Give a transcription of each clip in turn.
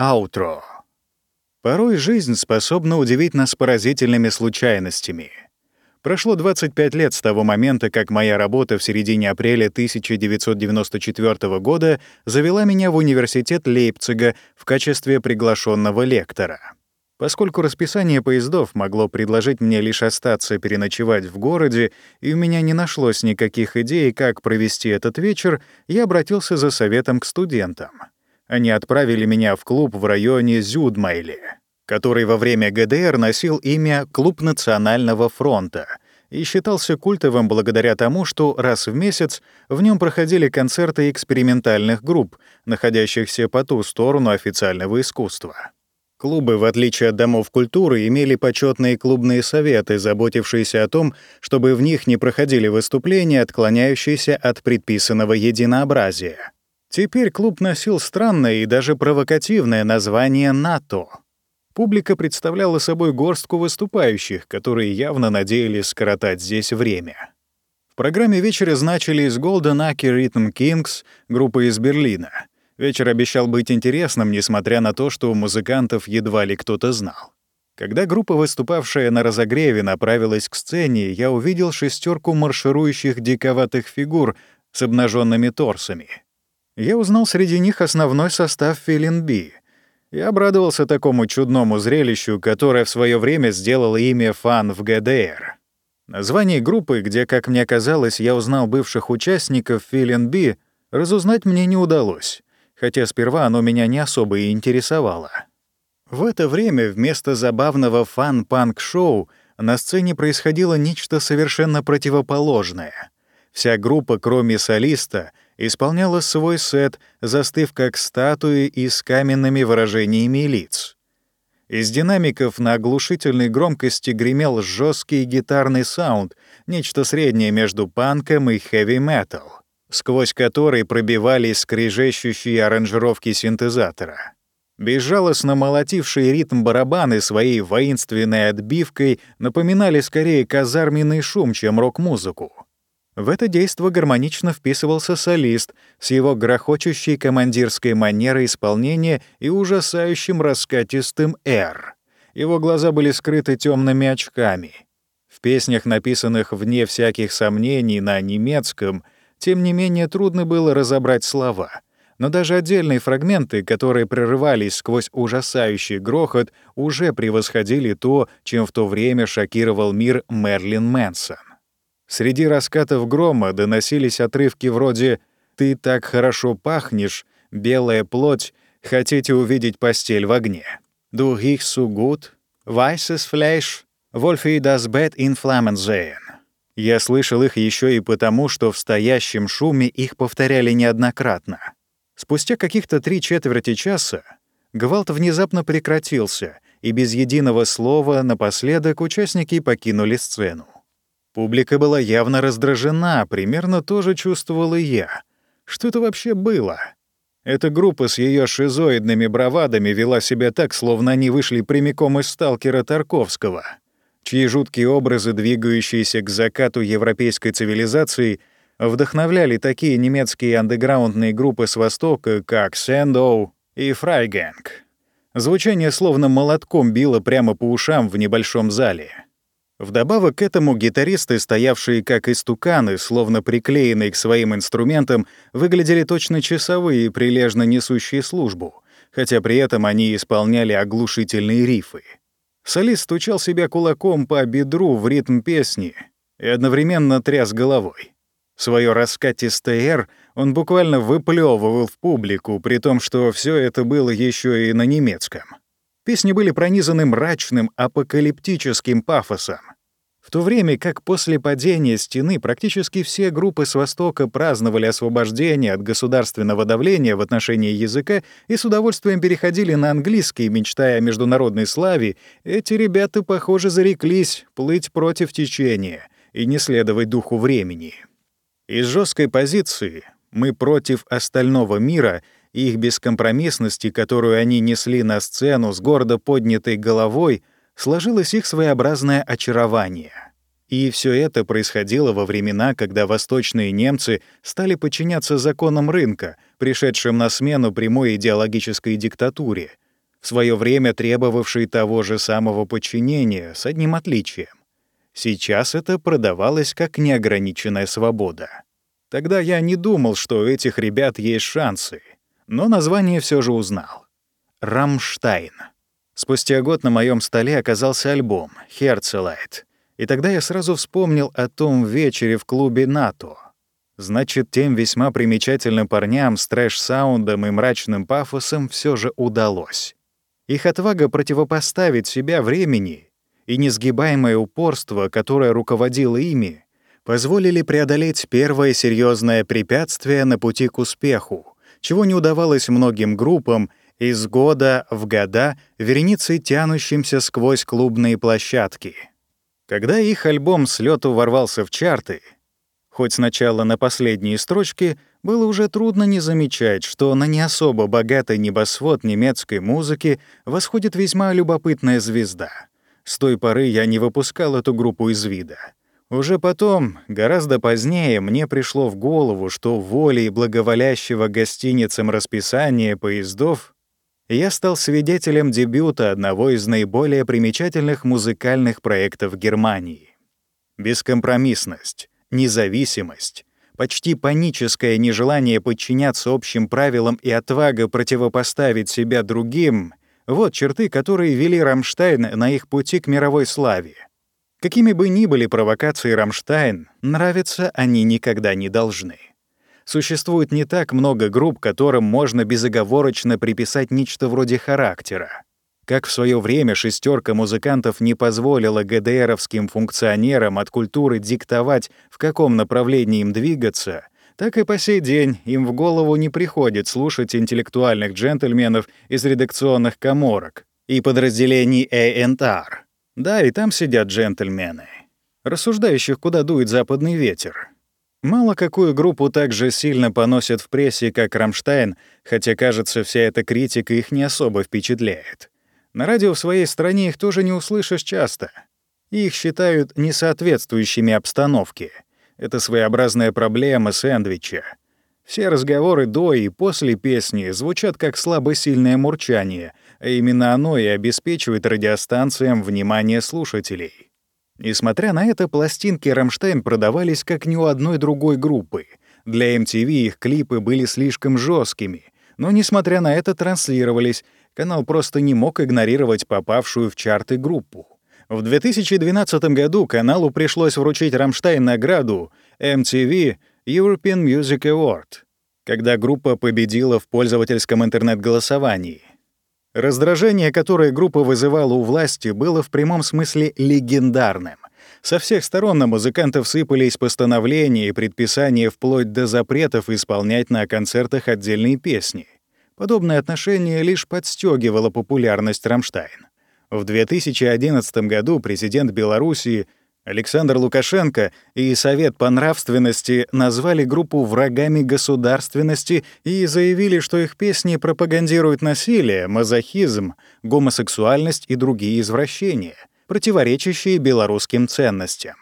Аутро. Порой жизнь способна удивить нас поразительными случайностями. Прошло 25 лет с того момента, как моя работа в середине апреля 1994 года завела меня в университет Лейпцига в качестве приглашенного лектора. Поскольку расписание поездов могло предложить мне лишь остаться переночевать в городе, и у меня не нашлось никаких идей, как провести этот вечер, я обратился за советом к студентам. Они отправили меня в клуб в районе Зюдмайли, который во время ГДР носил имя «Клуб Национального фронта», и считался культовым благодаря тому, что раз в месяц в нем проходили концерты экспериментальных групп, находящихся по ту сторону официального искусства. Клубы, в отличие от домов культуры, имели почетные клубные советы, заботившиеся о том, чтобы в них не проходили выступления, отклоняющиеся от предписанного единообразия. Теперь клуб носил странное и даже провокативное название «НАТО». Публика представляла собой горстку выступающих, которые явно надеялись скоротать здесь время. В программе вечера значились Golden Aki Rhythm Kings, группа из Берлина. Вечер обещал быть интересным, несмотря на то, что у музыкантов едва ли кто-то знал. Когда группа, выступавшая на разогреве, направилась к сцене, я увидел шестерку марширующих диковатых фигур с обнаженными торсами — я узнал среди них основной состав Филин-Би. Я обрадовался такому чудному зрелищу, которое в свое время сделало имя фан в ГДР. Название группы, где, как мне казалось, я узнал бывших участников Филин-Би, разузнать мне не удалось, хотя сперва оно меня не особо и интересовало. В это время вместо забавного фан-панк-шоу на сцене происходило нечто совершенно противоположное. Вся группа, кроме солиста — исполняла свой сет, застыв как статуи и с каменными выражениями лиц. Из динамиков на оглушительной громкости гремел жесткий гитарный саунд, нечто среднее между панком и хэви-метал, сквозь который пробивались скрежещущие аранжировки синтезатора. Безжалостно молотившие ритм барабаны своей воинственной отбивкой напоминали скорее казарменный шум, чем рок-музыку. В это действо гармонично вписывался солист с его грохочущей командирской манерой исполнения и ужасающим раскатистым «Р». Его глаза были скрыты темными очками. В песнях, написанных вне всяких сомнений на немецком, тем не менее трудно было разобрать слова. Но даже отдельные фрагменты, которые прерывались сквозь ужасающий грохот, уже превосходили то, чем в то время шокировал мир Мерлин Мэнсон. Среди раскатов грома доносились отрывки вроде «Ты так хорошо пахнешь», «Белая плоть», «Хотите увидеть постель в огне». «Du riechst so gut», «Weißes Fleisch», «Wolfie das Bett in Flammen sehen». Я слышал их еще и потому, что в стоящем шуме их повторяли неоднократно. Спустя каких-то три четверти часа гвалт внезапно прекратился, и без единого слова напоследок участники покинули сцену. Публика была явно раздражена, примерно то же чувствовал и я. Что это вообще было? Эта группа с ее шизоидными бравадами вела себя так, словно они вышли прямиком из сталкера Тарковского, чьи жуткие образы, двигающиеся к закату европейской цивилизации, вдохновляли такие немецкие андеграундные группы с Востока, как Сэндоу и Фрайгэнг. Звучание словно молотком било прямо по ушам в небольшом зале — Вдобавок к этому гитаристы, стоявшие как истуканы, словно приклеенные к своим инструментам, выглядели точно часовые, прилежно несущие службу, хотя при этом они исполняли оглушительные рифы. Солист стучал себя кулаком по бедру в ритм песни и одновременно тряс головой. Своё раскатистое «Р» он буквально выплёвывал в публику, при том, что все это было ещё и на немецком. Песни были пронизаны мрачным, апокалиптическим пафосом. В то время как после падения стены практически все группы с Востока праздновали освобождение от государственного давления в отношении языка и с удовольствием переходили на английский, мечтая о международной славе, эти ребята, похоже, зареклись плыть против течения и не следовать духу времени. Из жесткой позиции «мы против остального мира» их бескомпромиссности, которую они несли на сцену с гордо поднятой головой, сложилось их своеобразное очарование. И все это происходило во времена, когда восточные немцы стали подчиняться законам рынка, пришедшим на смену прямой идеологической диктатуре, в свое время требовавший того же самого подчинения с одним отличием. Сейчас это продавалось как неограниченная свобода. Тогда я не думал, что у этих ребят есть шансы, но название все же узнал. «Рамштайн». Спустя год на моем столе оказался альбом «Herzeleid», и тогда я сразу вспомнил о том вечере в клубе «НАТО». Значит, тем весьма примечательным парням с трэш-саундом и мрачным пафосом все же удалось. Их отвага противопоставить себя времени и несгибаемое упорство, которое руководило ими, позволили преодолеть первое серьезное препятствие на пути к успеху, чего не удавалось многим группам из года в года вереницей тянущимся сквозь клубные площадки. Когда их альбом с лету ворвался в чарты — Хоть сначала на последние строчки было уже трудно не замечать, что на не особо богатый небосвод немецкой музыки восходит весьма любопытная звезда. С той поры я не выпускал эту группу из вида. Уже потом, гораздо позднее, мне пришло в голову, что волей благоволящего гостиницам расписания поездов я стал свидетелем дебюта одного из наиболее примечательных музыкальных проектов Германии. Бескомпромиссность, независимость, почти паническое нежелание подчиняться общим правилам и отвага противопоставить себя другим — вот черты, которые вели Рамштайн на их пути к мировой славе. Какими бы ни были провокации Рамштайн, нравиться они никогда не должны. Существует не так много групп, которым можно безоговорочно приписать нечто вроде характера. Как в свое время шестерка музыкантов не позволила ГДРовским функционерам от культуры диктовать, в каком направлении им двигаться, так и по сей день им в голову не приходит слушать интеллектуальных джентльменов из редакционных коморок и подразделений A&R. Да, и там сидят джентльмены, рассуждающих, куда дует западный ветер. Мало какую группу так же сильно поносят в прессе, как «Рамштайн», хотя, кажется, вся эта критика их не особо впечатляет. На радио в своей стране их тоже не услышишь часто. Их считают несоответствующими обстановке. Это своеобразная проблема сэндвича. Все разговоры до и после песни звучат как слабосильное мурчание, именно оно и обеспечивает радиостанциям внимание слушателей. Несмотря на это, пластинки «Рамштайн» продавались как ни у одной другой группы. Для MTV их клипы были слишком жесткими, но, несмотря на это, транслировались, канал просто не мог игнорировать попавшую в чарты группу. В 2012 году каналу пришлось вручить Рамштайн награду MTV European Music Award, когда группа победила в пользовательском интернет-голосовании. Раздражение, которое группа вызывала у власти, было в прямом смысле легендарным. Со всех сторон на музыкантов сыпались постановления и предписания вплоть до запретов исполнять на концертах отдельные песни — Подобное отношение лишь подстегивало популярность Рамштайн. В 2011 году президент Белоруссии Александр Лукашенко и Совет по нравственности назвали группу врагами государственности и заявили, что их песни пропагандируют насилие, мазохизм, гомосексуальность и другие извращения, противоречащие белорусским ценностям.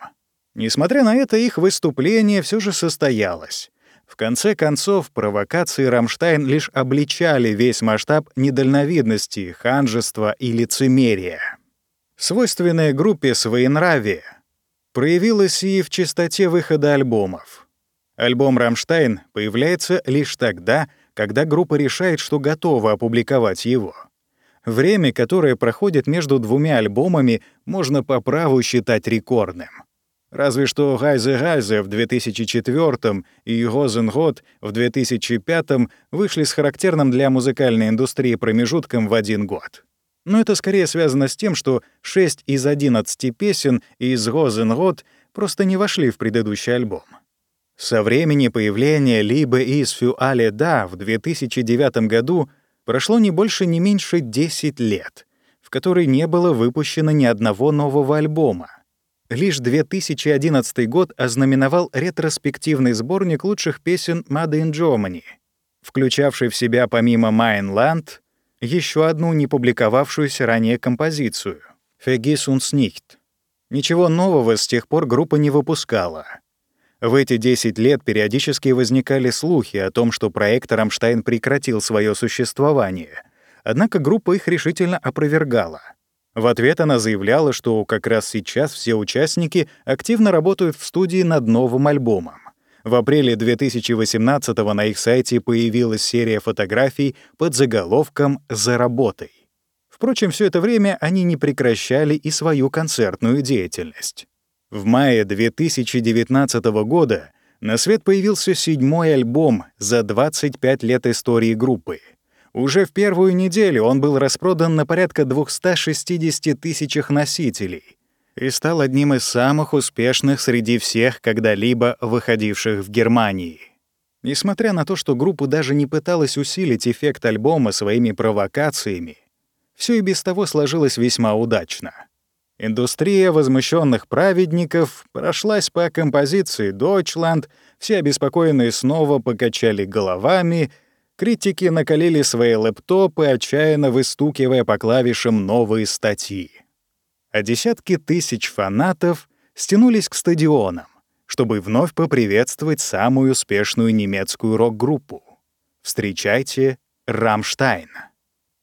Несмотря на это, их выступление все же состоялось. В конце концов, провокации Рамштайн лишь обличали весь масштаб недальновидности, ханжества и лицемерия. Свойственная группе своенравие проявилось и в частоте выхода альбомов. Альбом «Рамштайн» появляется лишь тогда, когда группа решает, что готова опубликовать его. Время, которое проходит между двумя альбомами, можно по праву считать рекордным. Разве что «Гайзе Гайзе» в 2004 и «Гозенгот» в 2005 вышли с характерным для музыкальной индустрии промежутком в один год. Но это скорее связано с тем, что 6 из 11 песен из «Гозенгот» просто не вошли в предыдущий альбом. Со времени появления либо из «Фю Але Да» в 2009 году прошло не больше, не меньше 10 лет, в которые не было выпущено ни одного нового альбома. Лишь 2011 год ознаменовал ретроспективный сборник лучших песен Made in Germany, включавший в себя помимо Mainland еще одну не публиковавшуюся ранее композицию «Vergiss uns nicht». Ничего нового с тех пор группа не выпускала. В эти 10 лет периодически возникали слухи о том, что проект «Рамштайн» прекратил свое существование — Однако группа их решительно опровергала. В ответ она заявляла, что как раз сейчас все участники активно работают в студии над новым альбомом. В апреле 2018 на их сайте появилась серия фотографий под заголовком «За работой». Впрочем, все это время они не прекращали и свою концертную деятельность. В мае 2019 года на свет появился седьмой альбом за 25 лет истории группы. Уже в первую неделю он был распродан на порядка 260 тысячах носителей и стал одним из самых успешных среди всех когда-либо выходивших в Германии. Несмотря на то, что группа даже не пыталась усилить эффект альбома своими провокациями, все и без того сложилось весьма удачно. Индустрия возмущенных праведников прошлась по композиции «Дойчланд», все обеспокоенные снова покачали головами, критики накалили свои лэптопы, отчаянно выстукивая по клавишам новые статьи. А десятки тысяч фанатов стянулись к стадионам, чтобы вновь поприветствовать самую успешную немецкую рок-группу. Встречайте «Рамштайн».